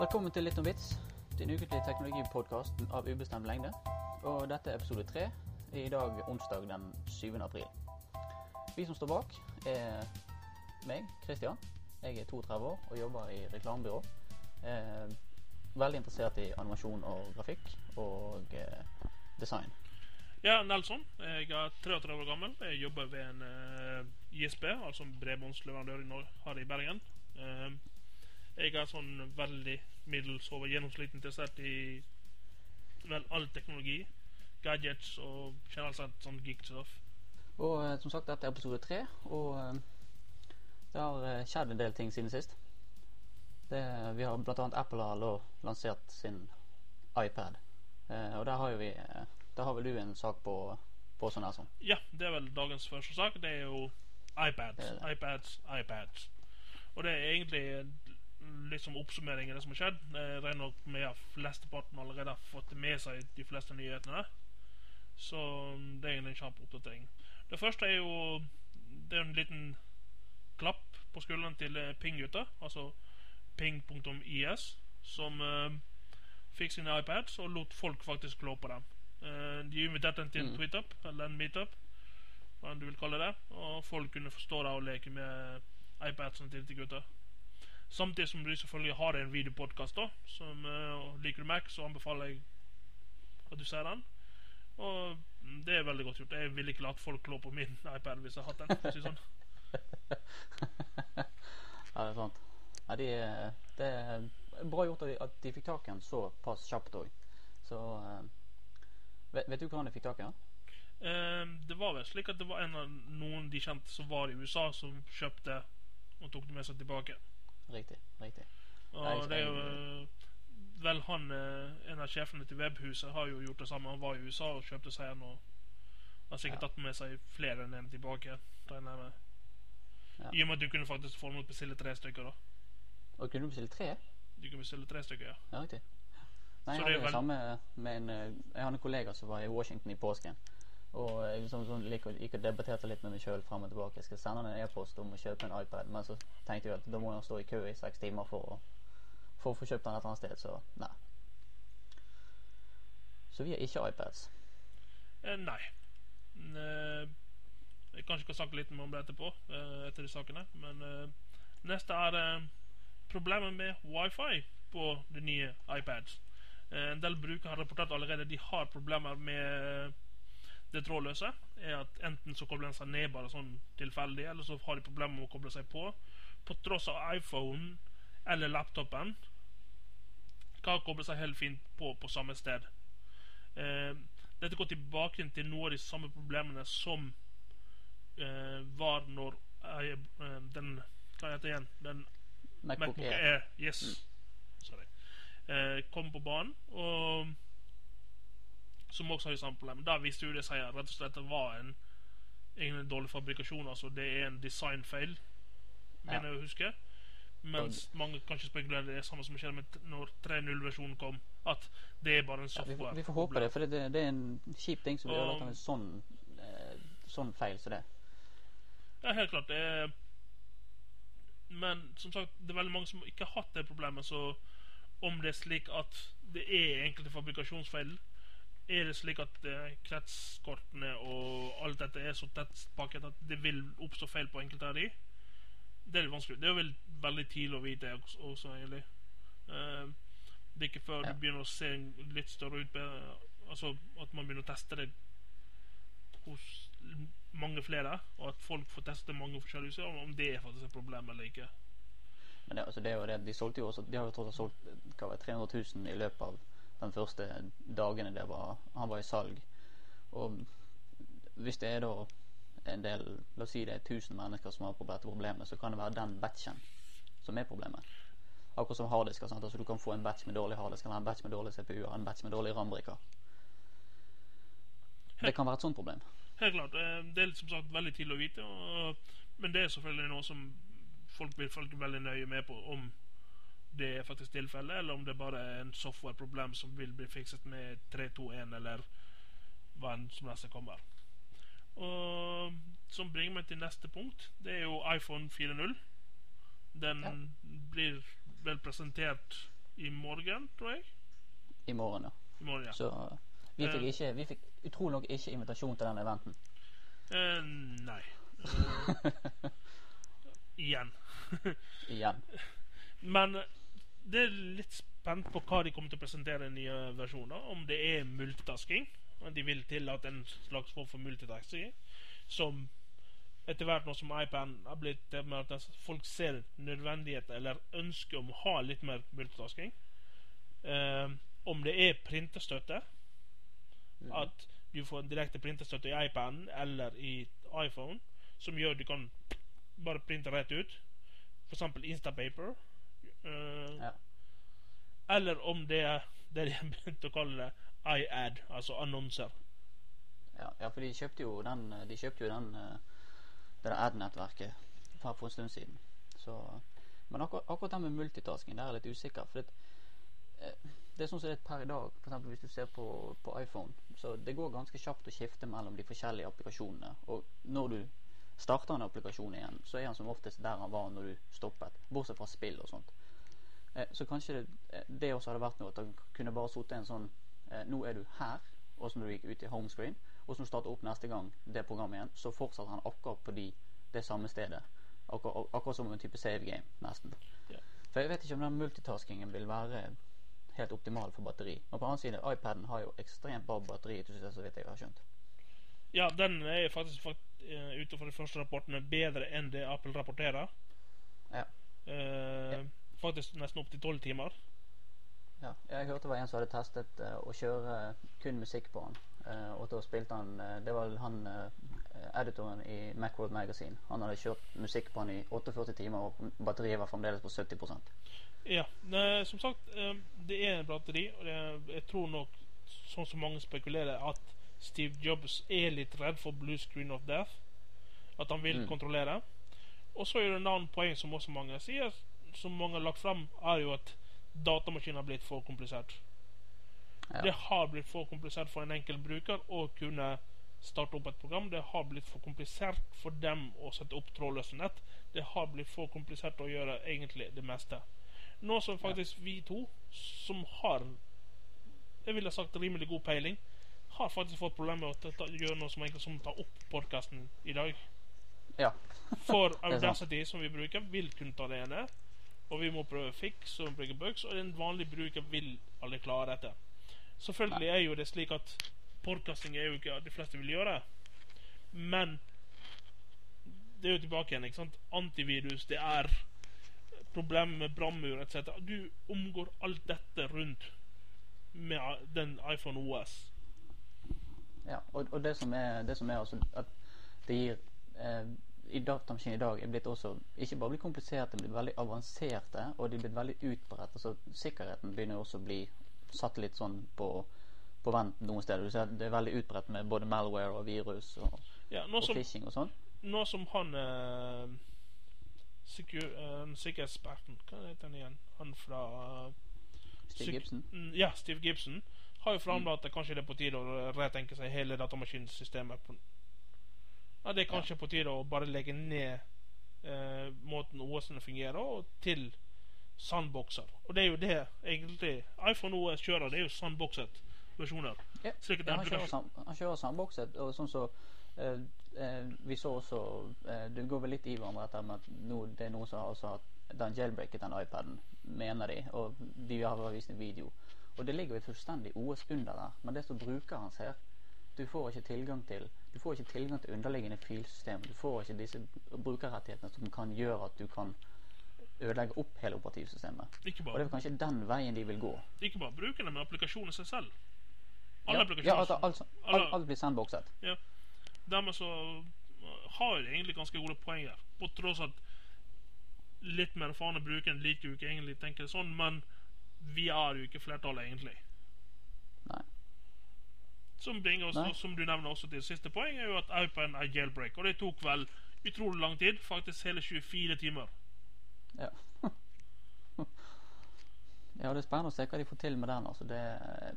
Velkommen til Litt om vits, din ukentlige teknologipodkast av ubestemt lengde. Og dette er episode tre, i dag onsdag den 7. april. Vi som står bak, er meg, Christian. Jeg er 32 år og jobber i reklamebyrå. Eh, veldig interessert i animasjon og grafikk og eh, design. Ja, Nelson. Jeg er 33 år gammel. Jeg jobber ved en ISB, altså en bredbåndsleverandør i Nor- her i Bergen. Eh, jeg er sånn veldig middels over gjennomsnitt interessert i vel all teknologi, gadgets og generelt sett sånn geek stuff. Og eh, som sagt, dette er episode tre, og eh, det har eh, skjedd en del ting siden sist. Det, vi har annet Apple har lansert sin iPad. Eh, og der har jo vi eh, Der har vel du en sak på, på sånn her sånn. Ja, det er vel dagens første sak. Det er jo iPads, Det er det. iPads, iPads. Og det er egentlig litt som oppsummering av det som har skjedd. Jeg regner nok med at flesteparten allerede har fått med seg de fleste nyhetene. Så det er egentlig en kjapp oppdatering. Det første er jo Det er en liten klapp på skulderen til eh, Ping-gutta, altså ping.is, som uh, fikk sine iPads og lot folk faktisk klå på dem. Uh, de inviterte dem til en Mm. tweet-up, eller en meetup, hva enn du vil kalle det, og folk kunne forstå det og leke med iPadsene til de gutta. Samtidig som du selvfølgelig har en videopodkast. Som eh, liker du Mac, så anbefaler jeg at du ser den. Og det er veldig godt gjort. Jeg ville ikke latt folk klå på min iPad hvis jeg hadde den. for å si sånn. Ja, det er sant. Ja, de, eh, det er bra gjort at de, fikk tak i den såpass kjapt òg. Så uh, vet, vet du hvordan de fikk tak i den? Uh, det var vel slik at det var en av noen de kjente som var i USA, som kjøpte og tok det med seg tilbake. Riktig. riktig. Og det er jo eh, Vel, han, eh, en av sjefene til Webhuset har jo gjort det samme. Han var i USA og kjøpte seg en og har sikkert Ja. tatt med seg flere enn en tilbake. Ja. I og med at du kunne faktisk få noe bestille tre stykker. da Og kunne du bestille tre? Du kunne bestille tre stykker, ja. Ja, riktig. Nei, jeg hadde er det vel- samme med en eh, Jeg hadde en kollega som var i Washington i påsken. Og jeg liksom, sånn, liker, gikk og debatterte litt med meg sjøl fram og tilbake. Jeg skal sende en e-post om å kjøpe en iPad, men så tenkte jeg at da må han stå i kø i seks timer for å, for å få kjøpt den et eller annet sted, så nei. Så vi har ikke iPads. Eh, nei. Mm, Eh, jeg kanskje skal snakke litt om det etterpå, eh, etter de sakene. Men eh, neste er eh, problemet med wifi på de nye iPads. Eh, en del brukere har rapportert allerede de har problemer med det trådløse. Er at Enten så kobler den seg ned bare sånn tilfeldig, eller så har de problemer med å koble seg på. På tross av iPhone eller laptopen kan koble seg helt fint på på samme sted. Eh, dette går tilbake til noe av de samme problemene som eh, var når eh, den Hva heter igjen? Den MacBook, MacBook Air. Air. Yes. Sorry. Eh, kom på banen, og som også har de samme problemene. Da viste jo det seg at rett og slett det var en en dårlig fabrikasjon. Altså det er en designfeil, mener jeg å huske. Mens mange kanskje spekulerer det er samme som skjedde med når 3.0-versjonen kom. At det er bare en Ja, vi, software. vi får håpe det, for det, det er en kjip ting som blir Og- ødelagt av en sånn, eh, sånn feil som det. Ja, helt klart. Det er, men som sagt, det er veldig mange som ikke har hatt det problemet. Så om det er slik at det er enkelte fabrikasjonsfeil, er det slik at eh, kretskortene og alt dette er så tett pakket at det vil oppstå feil på enkelte av de? Det er litt vanskelig. Det er vel veldig tidlig å vite også, også egentlig. Eh, det er ikke før Ja. du begynner å se en litt større utbe... Altså at man begynner å teste det hos mange flere, og at folk får teste mange forskjellige utstyr, om det er faktisk et problem eller ikke. Men det, altså, det er jo det, de solgte jo også De har jo tross alt solgt hva var det, 300 000 i løpet av den første dagene det var, han var i salg. Og hvis det er da en del La oss si det er 1000 mennesker som har på dette problemet, så kan det være den batchen som er problemet. Akkurat som harddisker. sant? Altså, du kan få en batch med dårlig harddisk, en batch med dårlig CPU, og en batch med dårlig RAM-brikker. Det kan være et sånt problem. Helt klart. eh, Det er som sagt veldig tidlig å vite, og, men det er selvfølgelig noe som folk vil følge veldig nøye med på om det er faktisk tilfellet, eller om det bare er en software-problem som vil bli fikset med 321 eller hva enn som neste kommer. Og som bringer meg til neste punkt. Det er jo iPhone 4.0. Den Ja. blir vel presentert i morgen, tror jeg. i morgen, ja. I morgen, ja. Så uh, vi fikk Eh. ikke Vi fikk utrolig nok ikke invitasjon til den eventen. Uh, nei. Uh, igjen. Igjen. Men eh, det er litt spent på hva de kommer til å presentere i nye versjoner. Om det er multitasking. Om de vil tillate en slags form for multitasking. Som etter hvert nå som iPad har blitt det med at folk ser nødvendigheter eller ønsker om å ha litt mer multitasking. Eh, om det er printestøtte, Mm. at du får en direkte printestøtte i iPaden eller i iPhone, som gjør at du kan bare printe rett ut. For Instapaper. Eh, Ja. Eller om det er det de har begynt å kalle iAd, altså annonser. Ja, ja, for de kjøpte jo den De kjøpte jo den eh, det der ad-nettverket for, for en stund siden. Så Men akkurat, akkurat det med multitasking, der er jeg litt usikker. For det, eh, det er sånn som det er per i dag. Eksempel hvis du ser på, på iPhone. Så det går ganske kjapt å skifte mellom de forskjellige applikasjonene. Og når du starter en applikasjon igjen, så er han som oftest der han var når du stoppet. Bortsett fra spill og sånt. Eh, så kanskje det, eh, det også hadde vært noe at han kunne bare sittet en sånn eh, Nå er du her, og så når du gikk ut i homescreen, og så når du starter opp neste gang det programmet igjen, så fortsetter han akkurat på de, det samme stedet. Akkurat, akkurat som en type save game, nesten. Yeah. For jeg vet ikke om den multitaskingen vil være helt optimal for batteri. Men på den annen side, iPaden har jo ekstremt bra batteri, så vidt jeg har skjønt. Ja, den er faktisk fakt- eh, utenfor de første rapportene bedre enn det Apple rapporterer. Ja. Eh, Faktisk nesten opp til tolv timer. Ja, jeg hørte det var en som hadde testet uh, å kjøre kun musikk på han. Uh, og da spilte han uh, Det var han eh, editoren i Macworld Magazine. Han hadde kjørt musikk på han i 48 timer, og batteriet var fremdeles på 70% Ja, ne, som sagt, eh, det er en batteri, og det, jeg tror nok, sånn som mange spekulerer, at Steve Jobs er litt redd for blue screen of death. At han vil Mm. kontrollere. Og så er det en annen poeng som også mange sier, som mange har lagt fram, er jo at datamaskinen har blitt for komplisert. Ja. Det har blitt for komplisert for en enkel bruker å kunne starte opp et program. Det har blitt for komplisert for dem å sette opp trådløse nett. Det har blitt for komplisert å gjøre egentlig det meste. Nå som faktisk vi to, som har jeg ville sagt rimelig god peiling, har faktisk fått problemer med å gjøre noe som enkelt som tar opp podkasten i dag. Ja. For. Audacity, som vi bruker, vil kunne ta det ene. Og vi må prøve fix og bruke bugs, og en vanlig bruker vil aldri klare dette. Selvfølgelig er jo det slik at podkasting er jo ikke de fleste vil gjøre. Men det er jo tilbake igjen. ikke sant? Antivirus, det er problemer med brannmur etc. Du omgår alt dette rundt med den iPhone OS. Ja, og, og det som er, det som er altså at det gir eh, I datamaskinen i dag er blitt også ikke bare blitt kompliserte, men veldig avanserte, og de er blitt veldig utbredt. Altså Sikkerheten begynner også å bli satt litt sånn på, på vent noen steder. Du ser Det er veldig utbredt med både malware og virus og, Ja, og som, phishing og sånn. nå som han eh, eh, Sikkerhetssperten Hva heter han igjen? Han fra eh, Steve Gibson. Mm, Ja, Steve Gibson har jo framlagt at kanskje det er på tide å retenke seg hele datamaskinsystemet. På, ja, det er kanskje på tide å bare legge ned eh, måten OS-ene fungerer, og til sandboxer. Og det er jo det egentlig iPhone OS kjører. Det er jo sandboxet versjoner. Ja, ja, han kjører, sam, han kjører sandboxet, og sånn så eh, eh, Vi så også eh, Det går vel litt i hverandre dette med at no, det er noen som har også hatt den jailbreaket den iPaden, mener de. Og de har vist en video. Og det ligger jo et fullstendig OS under der. Men det som brukeren ser Du får ikke tilgang til Du får ikke tilgang til underliggende filsystem. Du får ikke disse brukerrettighetene som kan gjøre at du kan ødelegge opp hele operativsystemet. Ikke Og det er kanskje den veien de vil gå. ikke bare brukerne, men applikasjonen seg selv. Alle Ja, applikasjoner. ja, altså, altså, alle- alt, blir sandboxet. Ja. Dermed så uh, har de egentlig ganske gode poeng her. På tross at litt mer erfarne brukere liker jo ikke egentlig tenke det sånn, men vi er jo ikke flertallet, egentlig. Nei. Som bringer oss, Nei. som du nevner også til siste poeng, er jo at iPaden er jailbreak. Og det tok vel utrolig lang tid. Faktisk hele 24 timer. Ja. ja, det er spennende å se hva de får til med den. Altså. Det,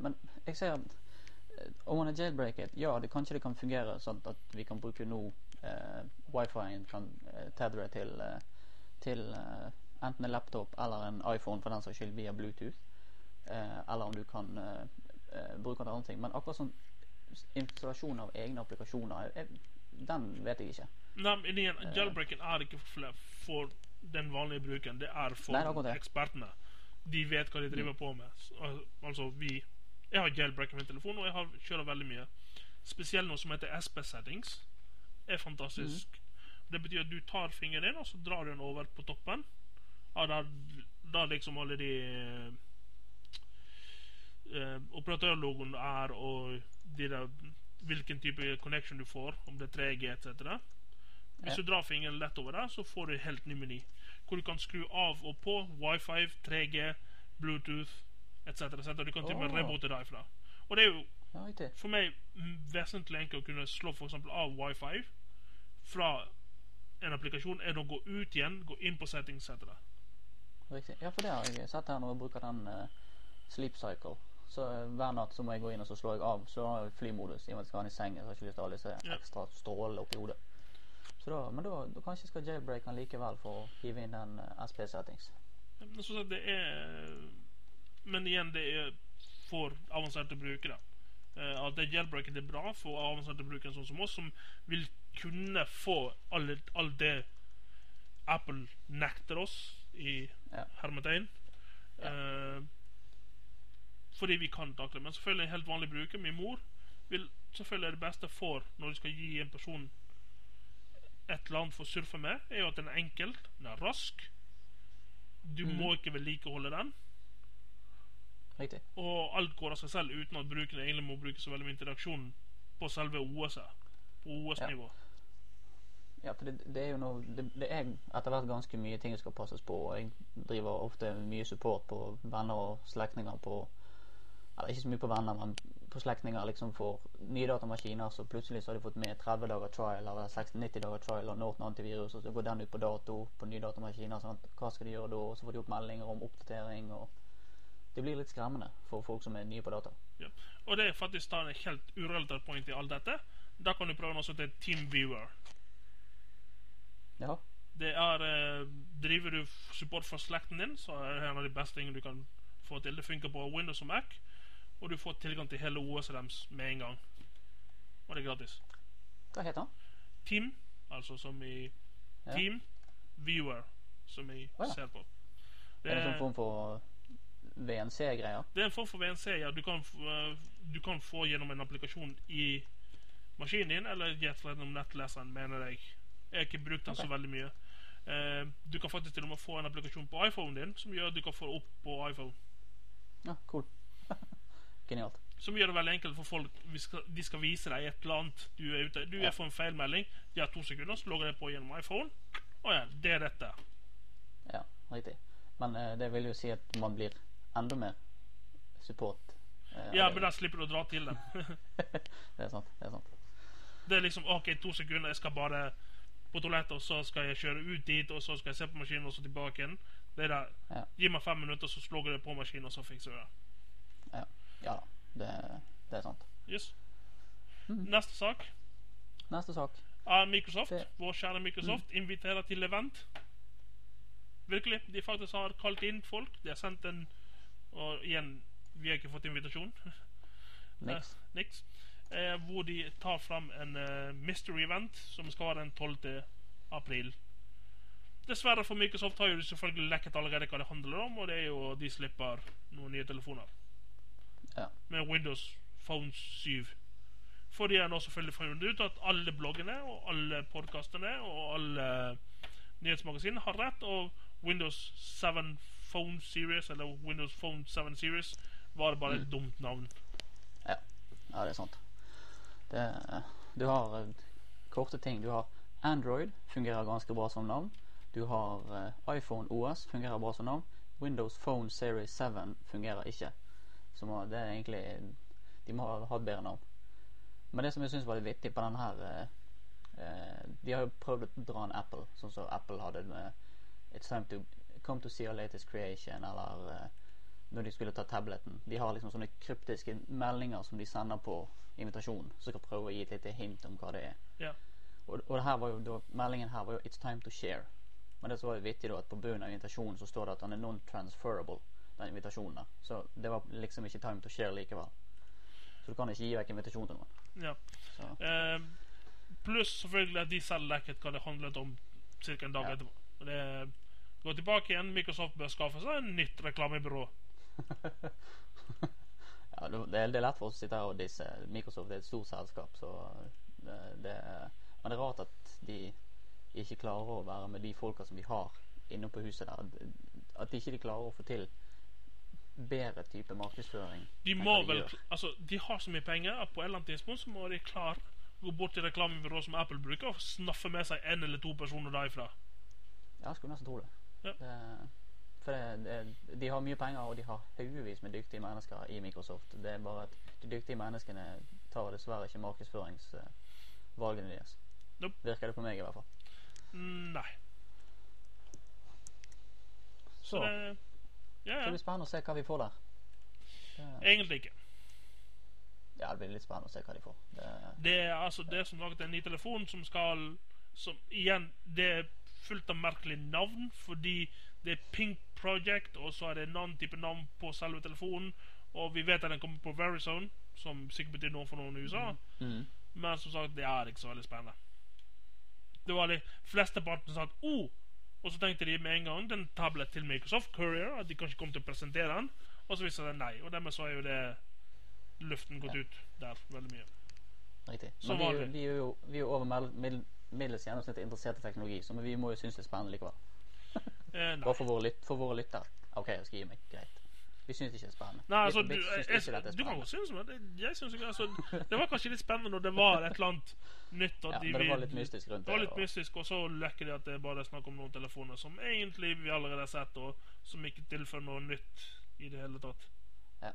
men jeg ser eh, om man er jailbreaket, ja, det, kanskje det kan fungere sånn at vi kan bruke nå eh, wifi-en kan eh, tethre til, eh, til eh, enten en laptop eller en iPhone for den saks skyld via Bluetooth. eh, eller om du kan eh, bruke den til andre ting. Men akkurat sånn installasjon av egne applikasjoner, jeg, den vet jeg ikke. Nei, men igjen, jailbreaken er ikke for, for den vanlige brukeren. Det er for Nei, det er ekspertene. De vet hva de driver på med. Så, Altså, vi Jeg har jailbreaker min telefon, og jeg har, kjører veldig mye. Spesielt noe som heter SP settings. er fantastisk. Mm. Det betyr at du tar fingeren din, og så drar du den over på toppen. Ja, da, da liksom alle de eh, eh, operatørlogoen er, og de der, hvilken type connection du får, om det er 3G etc. Hvis du drar fingeren lett over der, så får du en helt ny meny. Hvor du kan skru av og på wifi, 3G, Bluetooth etc. etc. Du kan til og med Åh. rebote derfra. Og det er jo for meg vesentlig enkelt å kunne slå eksempel av wifi fra en applikasjon enn å gå ut igjen, gå inn på settings etc. riktig. Ja, for det har jeg sett her når jeg bruker den uh, sleep cycle. Så eh, hver natt så må jeg gå inn og så slår jeg av. Så har jeg flymodus i og med at jeg skal ha den i sengen. Så har jeg ikke lyst til å ha disse Ja. ekstra strålene oppi hodet. Så da, men da, da kanskje skal jailbreak den likevel for å hive inn den eh, SP settings. Men, så det er, men igjen, det er for avanserte brukere. Uh, at det jailbreaket er bra for avanserte brukere sånn som oss, som vil kunne få alt, alt det Apple nekter oss i Ja. hermetegn. Eh, fordi vi kan takle Men selvfølgelig en helt vanlig bruker, min mor, vil selvfølgelig det beste for når du skal gi en person et annet for å surfe med, er jo at den er enkel, den er rask. Du mm. må ikke vedlikeholde den. Riktig. Og alt går av seg selv uten at brukeren egentlig må bruke så veldig mye interaksjon på selve OS-et. På OS-nivå. Ja, for det, det er jo noe det, det er etter hvert ganske mye ting som skal passes på. og Jeg driver ofte mye support på venner og slektninger på Eller ikke så mye på venner, men på slektninger liksom får nye datamaskiner. Så plutselig så har de fått med 30 dager trial eller 60-90 dager trial og Norton antivirus, og så går den ut på dato på nye datamaskiner. Sånn at, hva skal de gjøre da? Og så får de opp meldinger om oppdatering. og Det blir litt skremmende for folk som er nye på data. Ja. Og det er faktisk da en helt urelatert point i alt dette. Da kan du prøve noe som heter TeamViewer. Ja, Det er eh, Driver du support for slekten din, så er det en av de beste tingene du kan få til. Det funker på Windows og Mac, og du får tilgang til hele OS deres med en gang. Og det er gratis. hva heter den? Team, altså som i Ja. Team Viewer, som jeg oh, ja. ser på. Det Er det en sånn form for VNC-greier? det er en form for VNC. Ja. Du, kan, eh, du kan få gjennom en applikasjon i maskinen din, eller gjennom nettleseren, mener jeg. Jeg har ikke brukt den okay. så veldig mye. Uh, du kan faktisk til og med få en applikasjon på iPhonen din som gjør at du kan få det opp på iPhone. Ja, cool. Genialt. Som gjør det veldig enkelt for folk. Vi skal, de skal vise deg et eller annet. Du er ute, du er for en feilmelding. De har to sekunder, så logger de på gjennom iPhone. Å ja, det er dette. Ja, riktig. Men uh, det vil jo si at man blir enda mer support. Uh, Ja, men da slipper du å dra til dem. det er sant. det er sant. Det er liksom OK, to sekunder, jeg skal bare på toalettet, og så skal jeg kjøre ut dit, og så skal jeg se på maskinen, og så tilbake igjen. Det er det. Ja. Gi meg fem minutter, så slår jeg på maskinen, og så fikser jeg det. Ja, ja det, det er sant. Yes. Mm. Neste sak Neste sak. er Microsoft. Det- Vår kjære Microsoft inviterer til event. Virkelig. De faktisk har kalt inn folk. De har sendt en Og igjen, vi har ikke fått invitasjon. Niks. Niks. Eh, hvor de tar fram en eh, mystery event som skal være den 12. april. Dessverre for Microsoft har jo selvfølgelig lekket allerede hva det handler om, og det er jo de slipper noen nye telefoner. Ja. Med Windows Phone 7. For de har nå selvfølgelig funnet ut at alle bloggene og alle podkastene og alle nyhetsmagasinene har rett, og Windows 7 Phone Series, eller Windows Phone 7 Series, var bare et dumt navn. Ja, det er sant. Det, du har eh, korte ting. Du har Android, fungerer ganske bra som navn. Du har eh, iPhone OS, fungerer bra som navn. Windows Phone Series 7 fungerer ikke. Så det er egentlig De må ha hatt bedre navn. Men det som jeg syns var litt vittig på den her eh, eh, De har jo prøvd å dra en Apple, sånn som Apple hadde med It's time to come to see our latest creation, eller eh, når de skulle ta tableten. De har liksom sånne kryptiske meldinger som de sender på invitasjon, som skal prøve å gi et lite hint om hva det er. Yeah. Og, og det her var jo, da, meldingen her var jo 'It's time to share'. Men det som var vittig da, at på bunnen av invitasjonen så står det at han er non-transferable. den invitasjonen der. Så det var liksom ikke time to share likevel. Så du kan ikke gi vekk invitasjon til noen. Ja. Eh, Pluss selvfølgelig at de selv lekket hva det handlet om ca. en dag Ja. etterpå. Det går tilbake igjen. Microsoft bør skaffe seg en nytt reklamebyrå. ja, det, det er det er lett for oss å sitte her og disse. Microsoft er et stort selskap, så det, det er Men det er rart at de ikke klarer å være med de folka som de har inne på huset der. At de ikke klarer å få til bedre type markedsføring. De må vel gjør. Altså, de har så mye penger at på et eller annet tidspunkt så må de klare å gå bort til reklamebyrået som Apple bruker, og snaffe med seg en eller to personer derifra. Ja, jeg skulle nesten tro det. Ja. det for det, det, de har mye penger, og de har haugevis med dyktige mennesker i Microsoft. Det er bare at de dyktige menneskene tar dessverre ikke markedsføringsvalgene deres. Nope. Virker det på meg, i hvert fall. Nei. Så, Så det Ja, det blir spennende å se hva vi får der. Det, Egentlig ikke. ja, det blir litt spennende å se hva de får. Det, Det er altså det som sagt en ny telefon som skal Som igjen Det er fullt av merkelige navn, fordi det er Pink Project, og så er det en annen type navn på selve telefonen. Og vi vet at den kommer på Verizon, som sikkert betyr noe for noen i USA. mm, Men som sagt, det er ikke så veldig spennende. Det var de fleste partene som sa at oh! Og så tenkte de med en gang den tablet til Microsoft Courier at de kanskje kom til å presentere den. Og så viste det nei. Og dermed så er jo det luften gått Ja. ut der veldig mye. riktig. Så Men vi, vi, er jo, vi er jo over middel, middel, middels gjennomsnittet interessert i teknologi, så vi må jo synes det er spennende likevel. Eh. Bare for våre, lyt, for våre lyttere. OK, jeg skal gi meg. Greit. Vi syns ikke det er spennende. Nei, altså, du, jeg, du kan godt synes det. det- Jeg synes ikke, altså, det var kanskje litt spennende når det var et eller annet nytt. Ja, de, men det var litt mystisk rundt Det var litt og- mystisk, og så lekker de at det bare er snakk om noen telefoner som egentlig vi allerede har sett, og som ikke tilfører noe nytt i det hele tatt. Ja.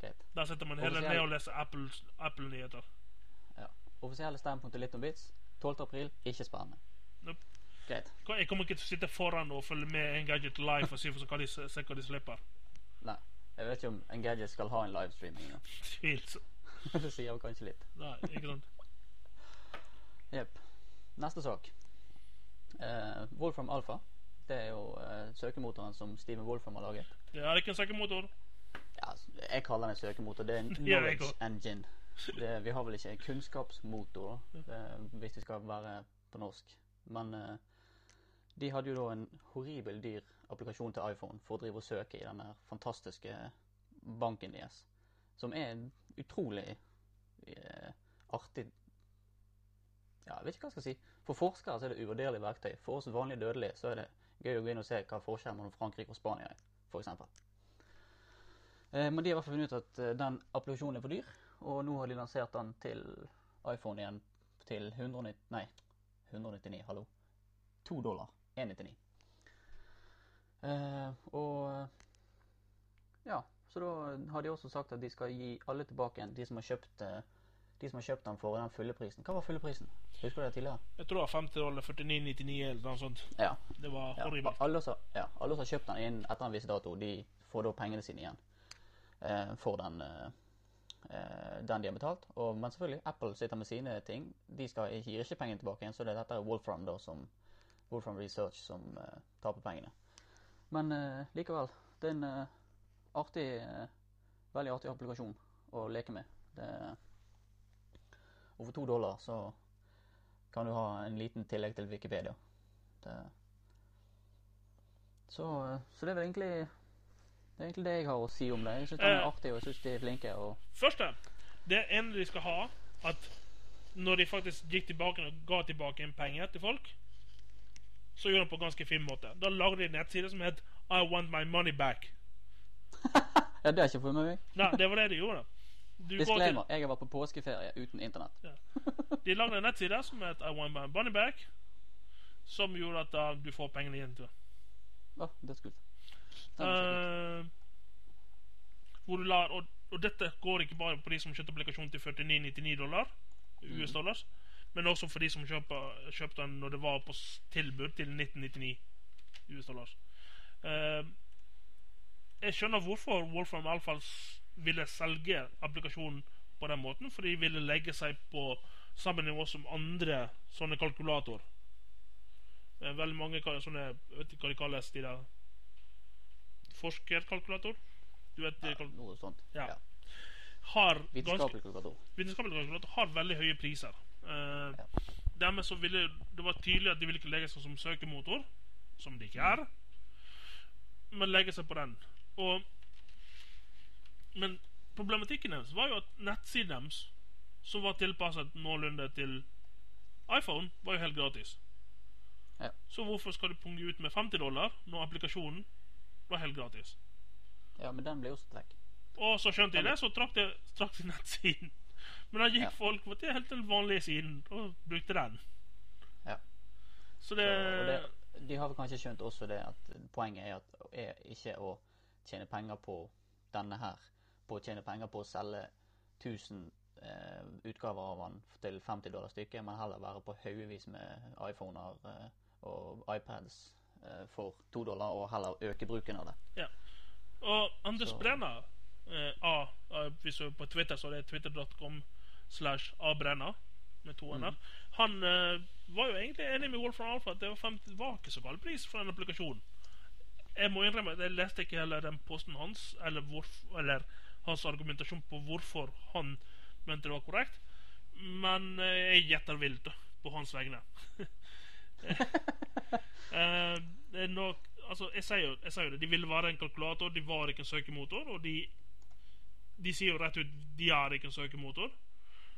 Greit. Der sitter man hele ned og leser Apple- Apple-nyheter. Ja. Offisielle standpunkt til Litt om vits. 12. april, ikke spennende. Nope. Greit. Jeg kommer ikke til å sitte foran og følge med Engadget live og se hva de slipper. Nei. Jeg vet ikke om Engadget skal ha en livestreaming Ja. Tvilsomt. det sier jo kanskje litt. Nei, ikke sant. Jepp. Neste sak. Uh, Wolfram Alpha. Det er jo uh, søkemotoren som Steven Wolfram har laget. Det er ikke en søkemotor. Ja, jeg kaller den en søkemotor. Det er en knowledge engine. Det, vi har vel ikke en kunnskapsmotor, Ja. det, hvis det skal være på norsk. Men eh, de hadde jo da en horribel dyr applikasjon til iPhone for å drive og søke i denne fantastiske banken deres. Som er en utrolig eh, artig Ja, jeg vet ikke hva jeg skal si. For forskere så er det uvurderlig verktøy. For oss vanlige dødelige så er det gøy å gå inn og se hva forskjellen mellom Frankrike og Spania er, f.eks. Eh, men de har i hvert fall funnet ut at eh, den applikasjonen er for dyr, og nå har de lansert den til iPhone igjen til 190, nei, 199, hallo. 2 dollar. 199. Eh, og ja, så da har de også sagt at de skal gi alle tilbake igjen, de som har kjøpt eh, de som har kjøpt den for den fulle prisen. Hva var fulle prisen? Husker du det tidligere? Jeg tror det var 50 dollar, 49,99 eller noe sånt. Ja. Det var Ja, horribelt. alle, som, ja, alle som har kjøpt den inn etter en viss dato, de får da pengene sine igjen eh, for den, eh, eh, den de har betalt. Og, men selvfølgelig, Apple sitter med sine ting. De skal, gir ikke pengene tilbake igjen, så det er dette er Wolfram da som Wolfram Research som eh, taper pengene. Men eh, likevel, det er en eh, artig, veldig artig applikasjon å leke med. Det, og for to dollar så kan du ha en liten tillegg til Wikipedia. Det, så, så det er vel egentlig det er egentlig det jeg har å si om det. Jeg syns den er artig, og jeg syns de er flinke. Og, Første, det ene de skal ha, at når de faktisk gikk tilbake og ga tilbake en penger til folk, så gjorde de på en ganske fin måte. Da lagde de en nettside som het I want my money back. ja, det har jeg ikke fått med meg. Nei, det var det de gjorde. Du til, Jeg har vært på påskeferie uten internett. de lagde en nettside som het I want my money back, som gjorde at uh, du får pengene igjen til. Å, det er skikkelig. Eh, hvor du lar, og, og dette går ikke bare på de som kjøpte applikasjonen til 49,99 dollar, US dollars, men også for de som kjøper, kjøpte den når det var på tilbud til 1999 US-dollar. Uh, jeg skjønner hvorfor Wolfram Alpha s- ville selge applikasjonen på den måten, for de ville legge seg på samme nivå som andre sånne kalkulatorer. Veldig mange sånne Jeg vet ikke hva de kalles, de der forskerkalkulator. Du vet, Ja, kalk- noe sånt. Ja. Ja. Vitenskapelig kalkulator. vitenskapelig kalkulator har veldig høye priser. Dermed så ville det var tydelig at de ville ikke legge seg som søkemotor, som de ikke er, men legge seg på den. Og, men problematikken deres var jo at nettsiden deres, som var tilpasset noenlunde til iPhone, var jo helt gratis. Ja. Så hvorfor skal du punge ut med 50 dollar når applikasjonen var helt gratis? Ja, men den ble også strekk Og så skjønte de det, så trakk de, trakk de nettsiden. Men da gikk Ja. folk til helt den vanlige siden og brukte den. Ja. Så det, Så, det, de har vel kanskje skjønt også det at poenget er, at, er ikke å tjene penger på denne her. På å tjene penger på å selge 1000 eh, utgaver av den til 50 dollar stykket, men heller være på haugevis med iPhoner eh, og iPads eh, for 2 dollar, og heller øke bruken av det. Ja. Og Anders Så- Brenna eh, ah, Hvis du er på Twitter, så er det twitter.com slash abrenna med to n-er. Han eh, var jo egentlig enig med Wolfram Alpha at det var, 50, var ikke så gal pris for en applikasjon. Jeg må innrømme at jeg leste ikke heller den posten hans, eller, hvorf- eller hans argumentasjon på hvorfor han mente det var korrekt, men eh, jeg gjetter vilt på hans vegne. Eh, det er nok, altså, jeg sier, jo, jeg sier jo det, de ville være en kalkulator, de var ikke en søkemotor, og de, de sier jo rett ut de er ikke en søkemotor.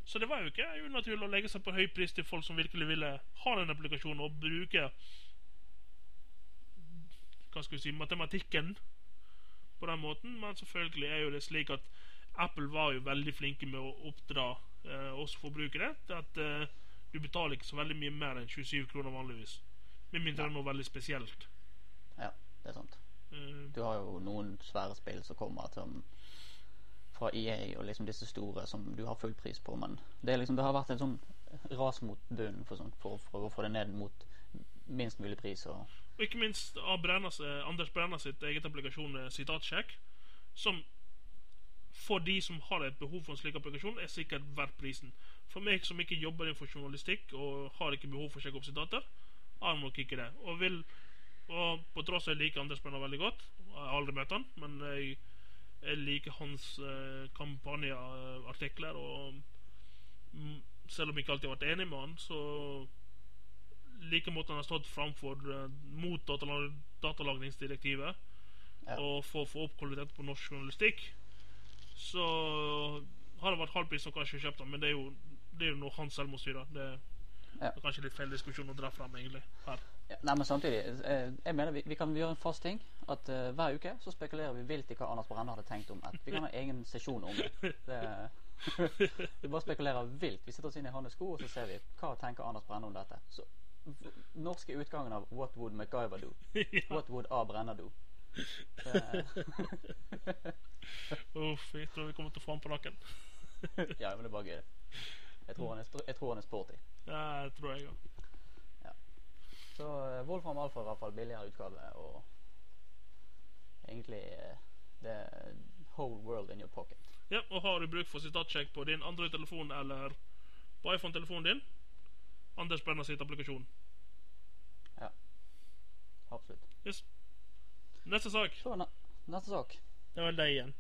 Så det var jo ikke unaturlig å legge seg på høy pris til folk som virkelig ville ha den applikasjonen og bruke hva skal vi si, matematikken på den måten. Men selvfølgelig er jo det slik at Apple var jo veldig flinke med å oppdra eh, oss forbrukere til at eh, du betaler ikke så veldig mye mer enn 27 kroner vanligvis. Med mindre det er noe veldig spesielt. Ja, det er sant. Eh, Du har jo noen svære spill som kommer som fra EA og liksom disse store som du har full pris på, men det, liksom, det har vært en sånn ras mot bunnen for, sånn, for, for å få det ned mot minst mulig pris. Og, Og ikke minst av Brennas, Anders Brenna sitt eget applikasjon Sitatsjekk, som for de som har et behov for en slik applikasjon, er sikkert verdt prisen. For meg som ikke jobber innenfor journalistikk og har ikke behov for å sjekke opp sitater, er nok ikke det. Og vil og på tross av jeg liker Anders Brenna veldig godt, jeg har aldri møtt han, men jeg, jeg liker hans eh, kampanjeartikler, og mm, selv om jeg ikke alltid har vært enig med han, så liker måten han har stått framfor eh, mot datalag datalagringsdirektivet Ja. og for å få opp kvalitet på norsk journalistikk, så har det vært halv pris, så kanskje kjøpt den, men det er jo, det er jo noe han selv må styre. Det Ja. er kanskje litt feil diskusjon å dra fram, egentlig. her ja, nei, men samtidig, eh, jeg mener vi, vi kan gjøre en fast ting. At uh, hver uke så spekulerer vi vilt i hva Anders Brenne hadde tenkt om et. Vi kan ha egen sesjon om det. det vi bare spekulerer vilt. Vi sitter oss inn i hans sko, og så ser vi hva tenker Anders Brenne om dette. Så norske utgangen av What Would MacGyver Do? ja. What Would A. Brenner Do? Uff, jeg tror vi kommer til å få han på nakken. ja, men det er bare gøy. Jeg tror han er, jeg tror han er sporty. Ja, det tror jeg òg. Så uh, Wolfram Alfa er i hvert fall billigere utgave, og egentlig eh, det er whole world in your pocket. Ja, og har du bruk for sitatsjekk på din andre telefon eller på iPhone-telefonen din, Anders Brenna sitt applikasjon. Ja. Absolutt. Yes. Neste sak. Så neste sak. Det vel deg igjen.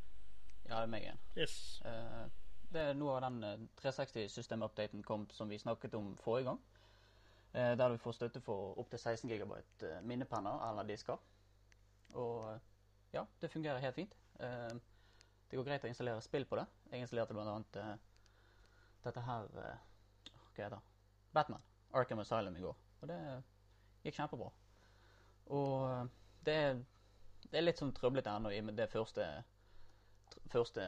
Ja, det er meg igjen. Yes. Uh, det er noe av den eh, 360-systemupdaten kom som vi snakket om forrige gang. Eh, der du får støtte for opptil 16 GB uh, minnepenner eller disker. Og eh, ja, det fungerer helt fint. Eh, det går greit å installere spill på det. Jeg installerte eh, dette her eh, Hva heter det? Batman. Arkham Asylum i går. Og det gikk kjempebra. Og eh, det er, det er litt sånn trøblete ennå i det første, første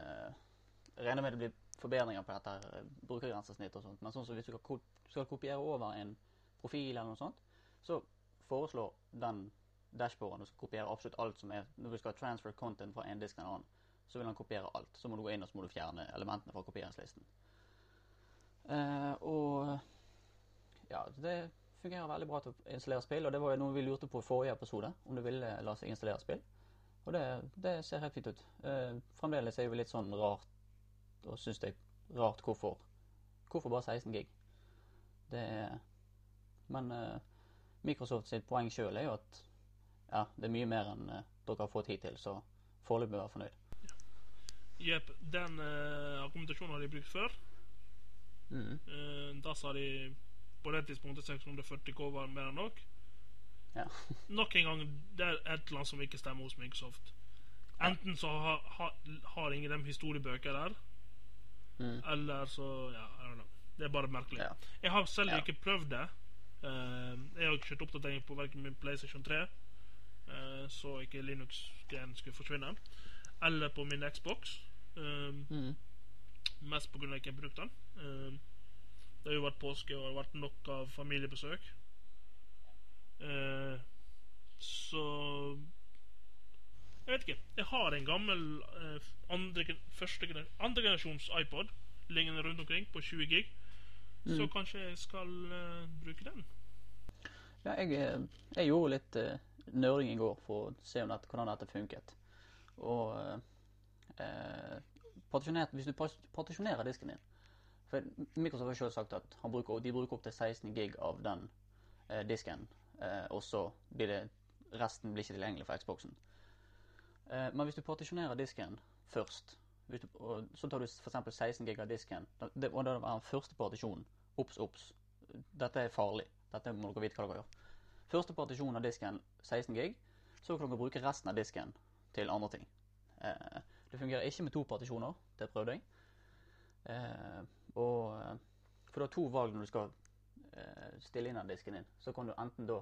regner med det blir forbedringer på dette her, eh, brukergrensesnitt og sånt, men sånn som hvis du skal kopiere over en profil eller noe sånt, så foreslår den dashboarden du skal kopiere absolutt alt som er Når du skal transfer content fra en disk til en annen, så vil han kopiere alt. Så må du gå inn og så må du fjerne elementene fra kopieringslisten. Uh, og ja, det fungerer veldig bra til å installere spill, og det var jo noe vi lurte på i forrige episode, om du ville la seg installere spill. Og det, det ser helt fint ut. Uh, fremdeles er det jo litt sånn rart, og syns er rart hvorfor. Hvorfor bare 16 gig? Det er Men uh, Microsoft sitt poeng sjøl er jo at ja, det er mye mer enn uh, dere har fått hittil, så foreløpig være fornøyd. Jepp. Den uh, argumentasjonen har de brukt før. Mm. Uh, da sa de på det tidspunktet 640 K var mer enn nok. Ja. Nok en gang det er et eller annet som ikke stemmer hos Microsoft. Enten så har, har, har ingen dem historiebøker der, Mm. eller så Ja. Det er bare merkelig. Ja. Jeg har selv Ja. ikke prøvd det. Eh, jeg har ikke kjørt oppdatering på verken min PlayStation 3, eh, så ikke Linux-greien skulle forsvinne, eller på min Xbox. Um, Mm. Mest pga. at jeg ikke har brukt den. Eh, det har jo vært påske og det har vært nok av familiebesøk. Så Jeg vet ikke. Jeg har en gammel eh, andre, første, andre generasjons iPod liggende rundt omkring på 20 gig. Så Mm. kanskje jeg skal uh, bruke den. Ja, jeg, eh, jeg gjorde litt uh, nøring i går for å se om dette, hvordan dette funket. Og uh, eh, hvis du partisjonerer disken din For Microsoft har selv sagt at han bruker, de bruker opp til 16 gig av den disken, og så blir det resten blir ikke tilgjengelig for Xboxen. Men hvis du partisjonerer disken først, du, så tar du f.eks. 16 gig av disken, det, og det er den første partisjonen, obs, obs, dette er farlig. Dette må dere vite hva dere gjør. Første partisjon av disken 16 gig, så kan dere bruke resten av disken til andre ting. Eh, det fungerer ikke med to partisjoner, det prøvde jeg. Eh, og, eh, for du har to valg når du skal stille inn den disken din. Så kan du enten da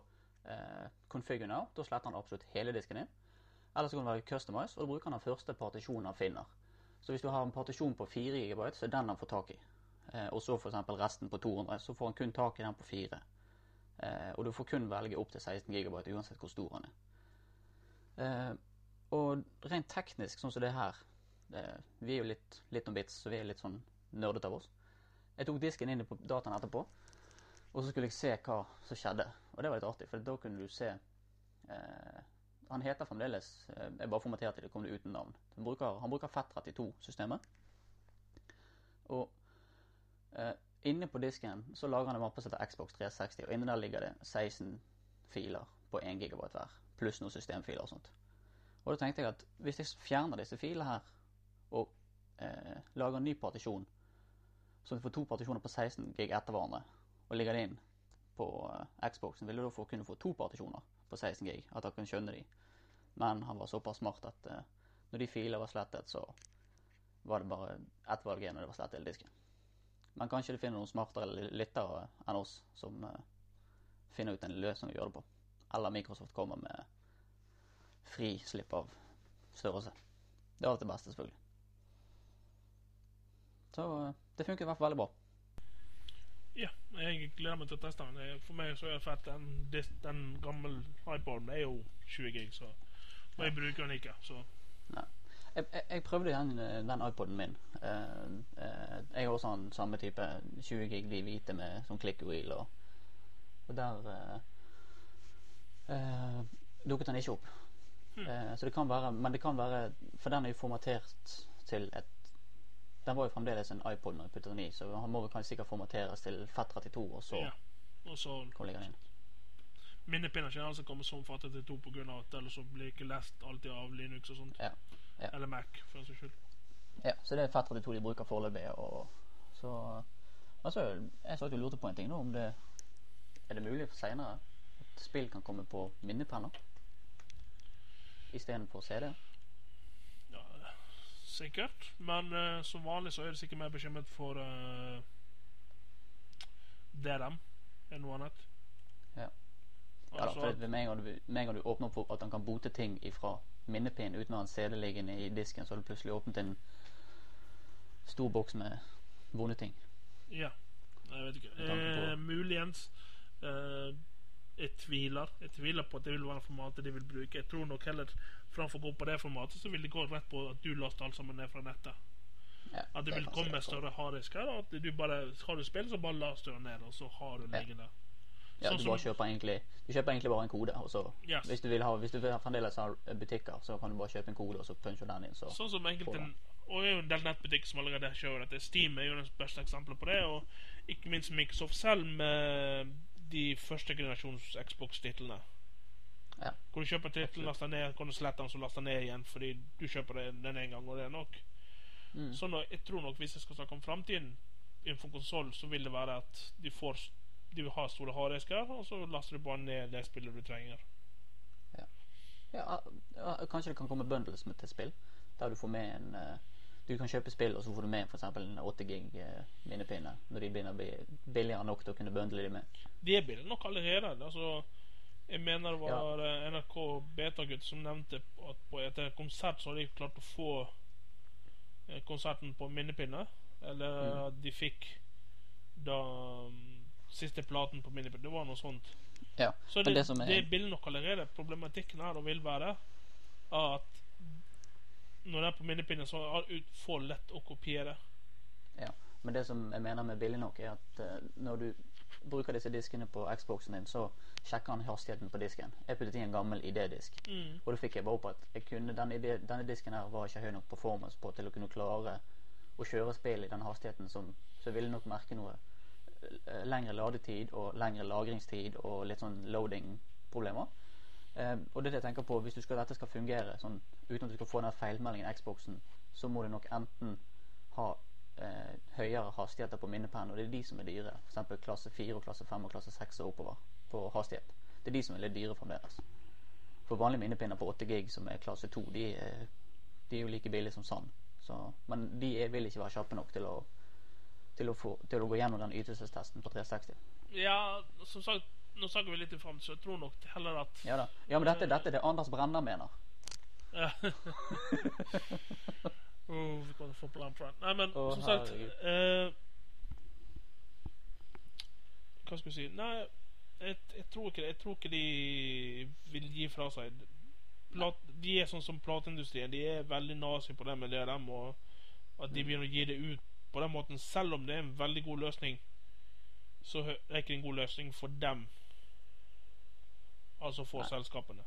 configure now, da sletter han absolutt hele disken din. Eller så kan du velge customize, og da bruker han den første partisjonen han finner. Så hvis du har en partisjon på 4 GB, så er den han får tak i. Eh, og så f.eks. resten på 200, så får han kun tak i den på 4. Eh, og du får kun velge opp til 16 GB uansett hvor stor han er. Eh, og rent teknisk, sånn som det her Vi er jo litt, litt om bits, så vi er litt sånn nerdete av oss. Jeg tok disken inn på dataen etterpå, og så skulle jeg se hva som skjedde. Og det var litt artig, for da kunne du se eh, Han heter fremdeles Jeg bare formaterte det, kom det uten navn. Han bruker, bruker FET32-systemet. Og inne på disken så lager han en mappe som heter Xbox 360, og inni der ligger det 16 filer på 1 GB hver, pluss noen systemfiler og sånt. Og da tenkte jeg at hvis jeg fjerner disse filene her, og eh, lager en ny partisjon, så du får to partisjoner på 16 gig etter hverandre, og ligger det inn på eh, Xboxen, ville du da få, kunne få to partisjoner på 16 gig, at han kunne skjønne de. Men han var såpass smart at eh, når de filene var slettet, så var det bare ett valg igjen, og det var slett hele disken. Men kanskje du finner noen smartere lyttere enn oss som eh, finner ut en løsning å gjøre det på. Eller Microsoft kommer med frislipp av størrelse. Det var det beste, selvfølgelig. Så eh, det funker i hvert fall veldig bra. Ja, jeg gleder meg til å teste den. For meg så er det fett. Den, den gamle iPoden er jo 20 gig, så Og jeg bruker den ikke, så Jeg, jeg, prøvde den, eh, den iPoden min. Eh, eh, jeg har også en samme type 20 gig de hvite med sånn click-wheel, og, og der uh, dukket den ikke opp. Eh, så det kan være Men det kan være For den er jo formatert til et Den var jo fremdeles en iPod når jeg puttet den i, så han må vel kanskje sikkert formateres til FAT32, og så ja. Og så kommer den inn. minnepinner altså kommer som fattet til to pga. at ellers så blir ikke lest alltid av Linux og sånt. Ja. Ja. Eller Mac, for den saks skyld. Ja, så det er FAT32 de bruker foreløpig, og så Altså, jeg satt jo og lurte på en ting nå, om det Er det mulig for seinere at spill kan komme på minnepenner istedenfor CD? Ja, sikkert. Men uh, som vanlig så er det sikkert mer bekymret for uh, DRM enn noe annet. Ja. Ja da, Altså, for med en gang du, med en gang du åpner opp for at han kan bote ting ifra minnepinnen uten å ha en CD liggende i disken, så har du plutselig åpnet en stor boks med vonde ting. Ja. Jeg vet ikke. Eh, muligens. Eh, jeg tviler. Jeg tviler på at det vil være formatet de vil bruke. Jeg tror nok heller framfor å gå på det formatet, så vil det gå rett på at du laster alt sammen ned fra nettet. Ja, At det vil komme større harddisker. At du bare har du spill, så bare laster du ned, og så har du den Ja. Ja, Sånn du bare kjøper egentlig Du kjøper egentlig bare en kode, og så Yes. Hvis du vil ha Hvis du vil ha fremdeles har butikker, så kan du bare kjøpe en kode, og så punche den inn, så Sånn som enkelte. Og det er jo en del nettbutikker som allerede kjører dette. Steam er jo det beste eksempelet på det. Og ikke minst Microsoft selv med de første generasjons Xbox-titlene. Ja. Hvor du kjøper tittelen, laster ned, kan du slette den, så laster den ned igjen fordi du kjøper den en gang, og det er nok. Mm. Så nå, jeg tror nok hvis jeg skal snakke om framtiden innenfor konsoll, så vil det være at de får De vil ha store harddisker, og så laster du bare ned det spillet du trenger. Ja, ja, kanskje det kan komme bundles med til spill, der du får med en eh, Du kan kjøpe spill, og så får du med f.eks. en 8 gig eh, minnepinne når de begynner å bli billigere nok til å kunne bundle de med. Det blir det nok allerede. Altså, jeg mener det var ja. NRK Betagutt som nevnte at på etter konsert så har de klart å få eh, konserten på minnepinne. Eller Mm. de fikk da mm, siste platen på minnepinne. Det var noe sånt. Ja, Så det, det det, som er- vil nok allerede. Problematikken her vil være at når det er på minnepinnen, så er det for lett å kopiere. Ja, men det som jeg mener med billig nok, er at uh, når du bruker disse diskene på Xboxen din, så sjekker han hastigheten på disken. Jeg puttet i en gammel ID-disk, Mm. og da fikk jeg bare opp at jeg kunne, denne, ID, denne disken her var ikke høy nok performance på til å kunne klare å kjøre spill i den hastigheten som Så jeg ville nok merke noe lengre ladetid og lengre lagringstid og litt sånn loading-problemer. Eh, og det er det jeg tenker på, hvis skal, dette skal fungere sånn uten at du skal få den feilmeldingen i Xboxen, så må du nok enten ha eh, høyere hastigheter på minnepenn, og det er de som er dyre. F.eks. klasse 4, og klasse 5 og klasse 6 og oppover på hastighet. Det er de som er litt dyre fremdeles. For vanlige minnepinner på 8 gig som er klasse 2, de de er jo like billige som sand. Så, men de er, vil ikke være kjappe nok til å, til å, få, til å gå gjennom den ytelsestesten på 360. Ja, som sagt, nå snakker vi litt i frem, så jeg tror nok heller at Ja da. Ja, men dette, dette er det Anders Brenner mener. Ja. oh, vi kommer få plan for den. Nei, men oh, som sagt eh, Hva skal vi si Nei, jeg, jeg tror ikke. Jeg tror ikke de vil gi fra seg Plat, De er sånn som plateindustrien. De er veldig nazi på det med DRM, og at de Mm. begynner å gi det ut på den måten, selv om det er en veldig god løsning, så er det ikke en god løsning for dem. Altså for Nei. selskapene.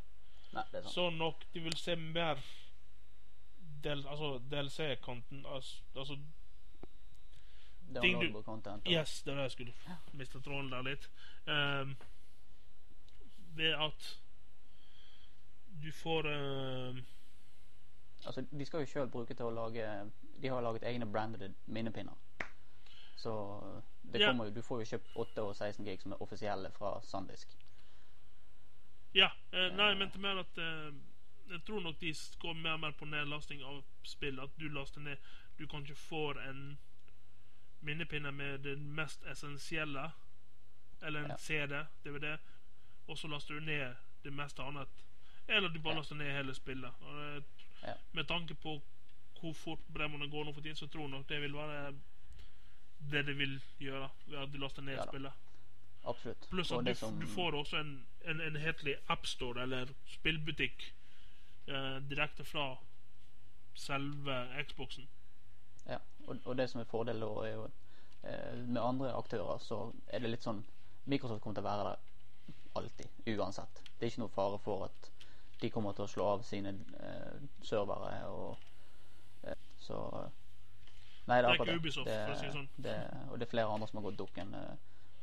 Nei. Så nok de vil se mer del, altså DLC-kanten altså, altså ting du- content. Yes, det var det jeg skulle miste tråden der litt. Um, ved at du får um, Altså, de skal jo sjøl bruke til å lage De har laget egne brandede minnepinner. Så det kommer jo Du får jo kjøpt 8 og 16 gig som er offisielle fra Sandisk. Ja. eh, nei, jeg mente mer at eh, Jeg tror nok de går mer og mer på nedlasting av spill. At du laster ned Du kanskje får en minnepinne med det mest essensielle. Eller en Ja. CD, DVD. Og så laster du ned det meste annet. Eller du bare Ja. laster ned hele spillet. Og det, Ja. Med tanke på hvor fort bremmene går nå for tiden, så tror jeg nok det vil være det det vil gjøre. Ved at du laster ned Ja spillet. Absolutt. Pluss at du, som- du får også en, en enhetlig appstore eller spillbutikk eh, direkte fra selve Xboxen. Ja, og, og det som er fordelen da, er jo eh, med andre aktører så er det litt sånn Microsoft kommer til å være der alltid, uansett. Det er ikke noe fare for at de kommer til å slå av sine eh, servere og Så eh, Nei, det er akkurat ikke Ubisoft, det. for å si det sånn. det, og det er flere andre som har gått dukken. Eh,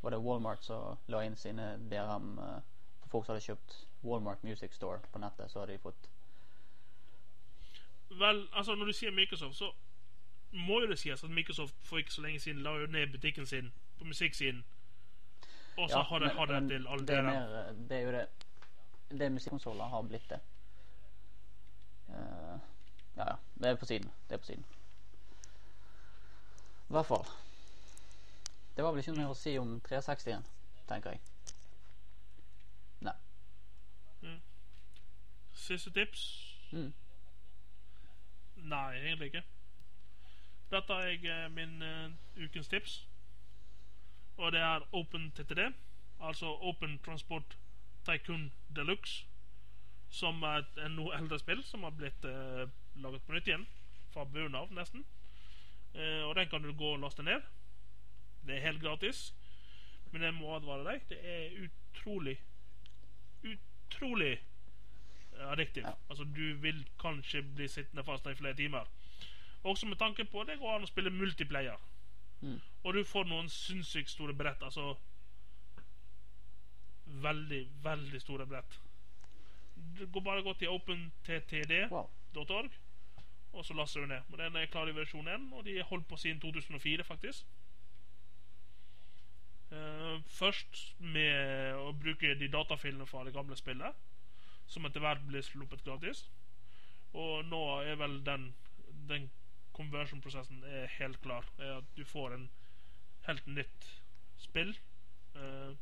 var det Walmart som la inn sine DRM eh, for folk som hadde kjøpt Walmart Music Store på nettet, så hadde de fått Vel, altså når du sier Microsoft, så må jo det sies at Microsoft for ikke så lenge siden la jo ned butikken sin på musikksiden. Og så Ja, har de hatt det til alle det er, dere. mer, eh, det er jo det Det musikkonsoller har blitt det. Eh, ja, ja. Det er på siden. Det er på siden. I hvert fall. Det var vel ikke noe mer å si om 360-en, tenker jeg. Nei. Siste tips? Mm. Nei, egentlig ikke. Dette er jeg, eh, min uh, ukens tips. Og det er Open TTD. Altså Open Transport Tycoon Deluxe. Som er et noe eldre spill som har blitt eh, laget på nytt igjen. Fra bunnen av, nesten. Eh, og den kan du gå og laste ned. Det er helt gratis. Men jeg må advare deg. Det er utrolig Utrolig addiktiv. Ja. Altså, du vil kanskje bli sittende fast i flere timer. Også med tanke på det går an å spille multiplayer. Mm. Og du får noen sinnssykt store brett. Altså Veldig, veldig store brett. du går bare gå til openttd.org, Wow. Og så laster du ned. Men Den er klar i versjon 1, og de er holdt på siden 2004, faktisk. Uh, først med å bruke de datafilene fra det gamle spillet, som etter hvert ble sluppet gratis. Og nå er vel den, den conversion-prosessen er helt klar. Er at du får en helt nytt spill. Uh,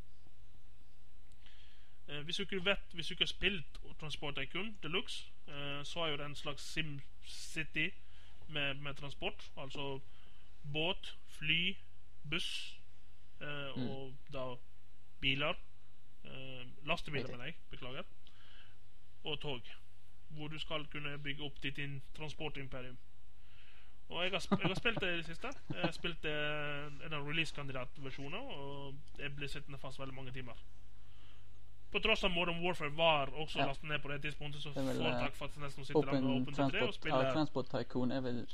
hvis, du ikke vet, hvis du ikke har spilt Transport Tycoon Deluxe, eh, så er jo det en slags SimCity med, med transport. Altså båt, fly, buss og Mm. og da biler. Eh, lastebiler, mener jeg. Beklager. Og tog. Hvor du skal kunne bygge opp ditt transportimperium. Og jeg har, jeg har spilt det i det siste. Jeg har spilt eh, en av release-kandidatversjoner, og jeg ble sittende fast veldig mange timer. På tross av Modern Warfare var også Ja. lastet ned på det tidspunktet, så Det vel, foretrakk eh, faktisk nesten sitter sitte der med Open Open 3 og spiller ja, Transport Tycoon er vel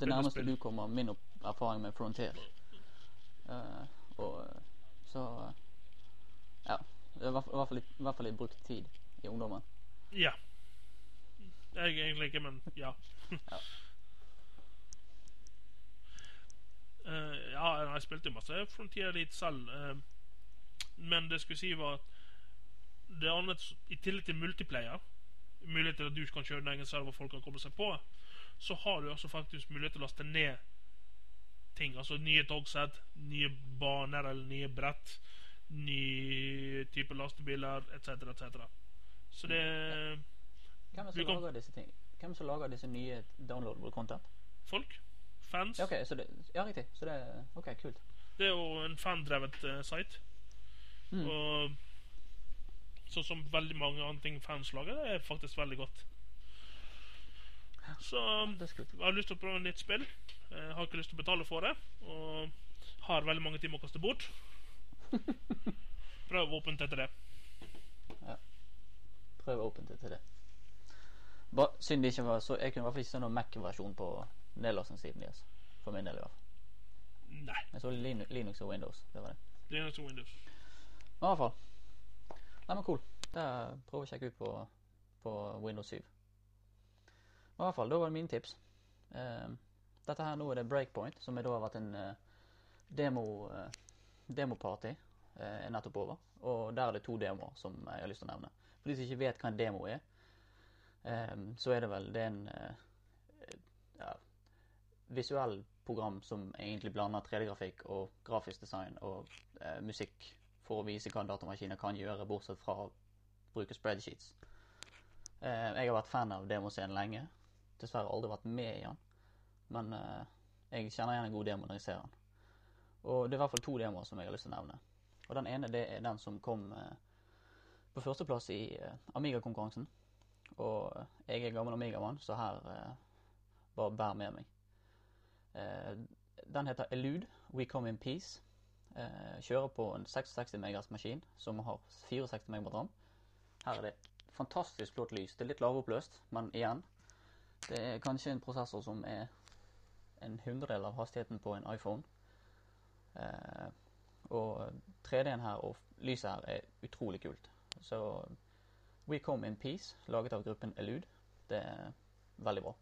det nærmeste spill. du kommer min erfaring med Frontier. Uh, og eh, så uh, Ja. I hvert fall- i brukt tid i ungdommen. Ja. Jeg egentlig ikke, men ja. Ja. Uh, ja, jeg spilte jo masse Frontier litt selv. men det skulle si var at det er annet I tillegg til multiplayer, mulighet til at du kan kjøre din egen server folk kan koble seg på, så har du også faktisk mulighet til å laste ned ting. Altså nye togsett, nye baner eller nye brett, nye typer lastebiler etc., etc. Så det Hvem er som kan- lager disse ting? Hvem som lager disse nye downloadable content? folk, fans. Ja, ok, så det, ja riktig. Så det OK, kult. Det er jo en fandrevet uh, site. Mm. Og sånn som veldig mange andre ting fans lager, det er faktisk veldig godt. Så jeg har lyst til å prøve nytt spill. Jeg har ikke lyst til å betale for det. Og har veldig mange timer å kaste bort. Prøv åpent etter det. Prøv åpent til det. Ba, synd det ikke var så Jeg kunne i hvert fall ikke se noen Mac-versjon på nedlastingssiden deres. For min del, i hvert fall. Nei. Jeg så Linux, Linux og Windows. Det var det. Linux og Windows. I hvert fall. Nei, men cool. Det prøver å sjekke ut på, på Windows 7. Men i hvert fall, da var det mine tips. Uh, dette her nå er det Breakpoint, som da har vært en uh, demo, uh, demoparty eh, er nettopp over. Og der er det to demoer som jeg har lyst til å nevne. For de som ikke vet hva en demo er, eh, så er det vel det er en eh, ja, visuell program som egentlig blander 3D-grafikk og grafisk design og eh, musikk for å vise hva en datamaskiner kan gjøre, bortsett fra å bruke spreadsheets. Eh, jeg har vært fan av demoscenen lenge. Dessverre aldri vært med i den. Men eh, jeg kjenner igjen en god demo når jeg ser den. Og det er i hvert fall to demoer som jeg har lyst til å nevne. Og den ene det er den som kom eh, på førsteplass i Amiga-konkurransen. Og jeg er gammel Amiga-mann, så her bare bær med meg. Den heter Elude, We Come In Peace. Eh, kjører på en 66 MHz maskin som har 64 MB ram. Her er det fantastisk flott lys. Det er litt lavoppløst, men igjen. Det er kanskje en prosessor som er en hundredel av hastigheten på en iPhone. Eh, og 3D-en her og lyset her er utrolig kult. Så We Come In Peace, laget av gruppen Elude, det er veldig bra.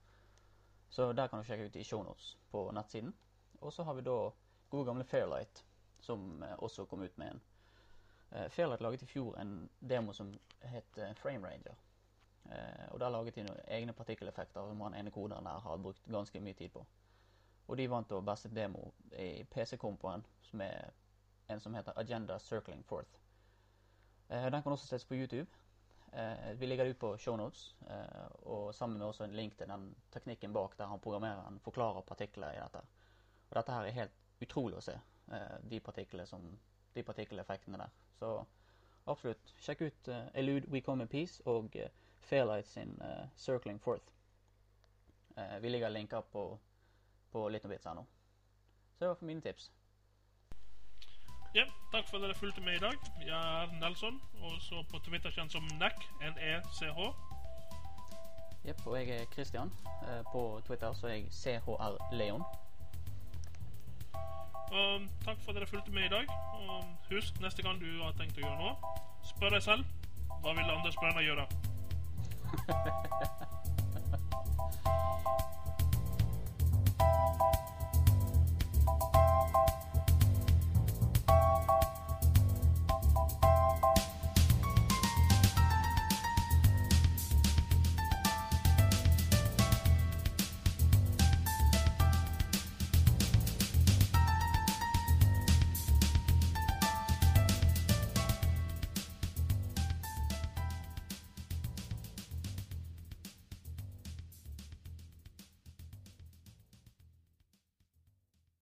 Så der kan du sjekke ut i shownotes på nettsiden. Og så har vi da gode gamle Fairlight, som eh, også kom ut med en. Eh, Fairlight laget i fjor en demo som het eh, Frame Ranger. Og der laget de egne partikkeleffekter som han ene koderen der har brukt ganske mye tid på. Og de vant da beste demo i PC-kompoen, som er en som heter Agenda Circling Forth. Den kan også ses på YouTube. Vi ligger det ut på shownotes, eh, og sammen med også en link til den teknikken bak der han programmereren forklarer partikler i dette. Og dette her er helt utrolig å se, de som de partikkeleffektene der. Så absolutt, sjekk ut eh, Elude We Come In Peace og eh, Fairlight sin eh, Circling Forth. Eh, vi ligger linker på, på litnobits.no. Så det var for mine tips. Ja, takk for at dere fulgte med i dag. Jeg er Nelson, og så på Twitter kjent som NEC, N-E-C-H. Jepp, og jeg er Christian. Eh, på Twitter så er jeg CHR Leon. Um, takk for at dere fulgte med i dag. Um, husk, neste gang du har tenkt å gjøre noe, spør deg selv hva vil Anders Brenna gjøre? Thank you.